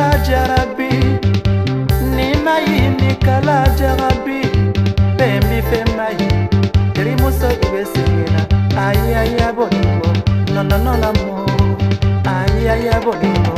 nikala jarabi. Nina yi nikala jarabi femi fema yi terimuso ibe singina ayayabo nimo nononolamo ayayabo nimo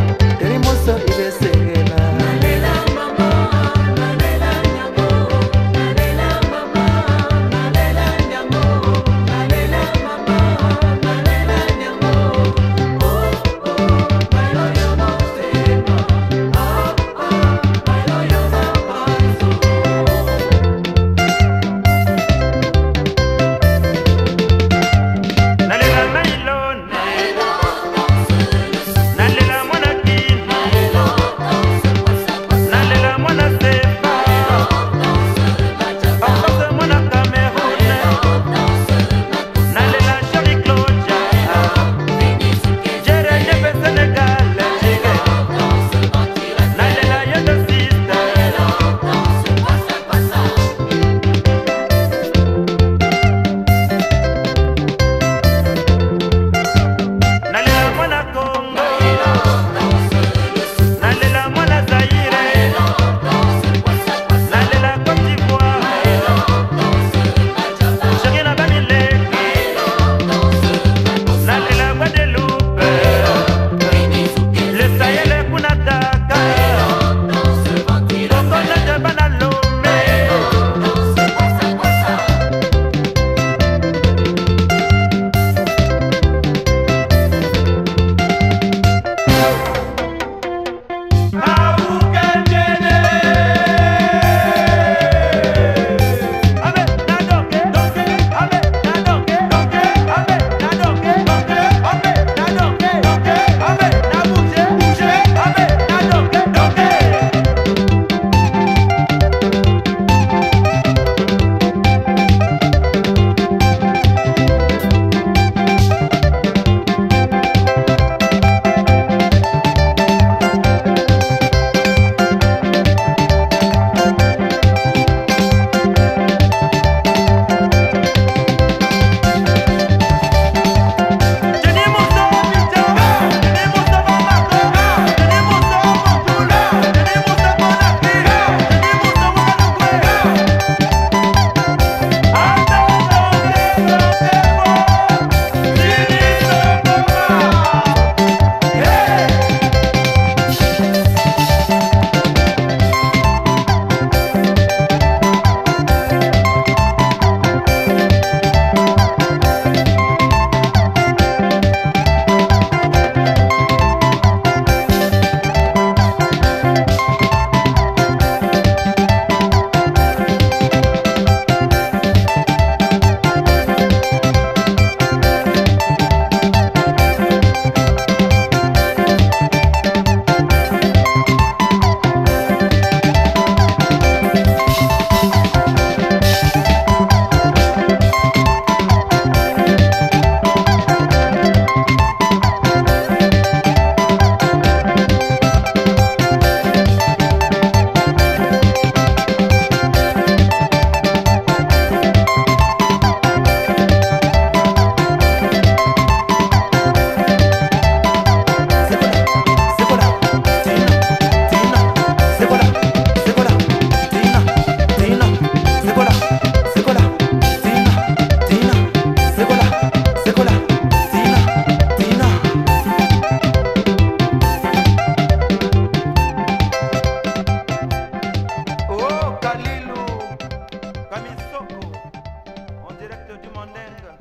morning.